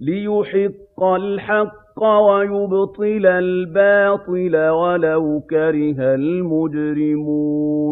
لِيُحِقَّ الْحَقَّ وَيُبْطِلَ الْبَاطِلَ وَلَوْ كَرِهَ الْمُجْرِمُونَ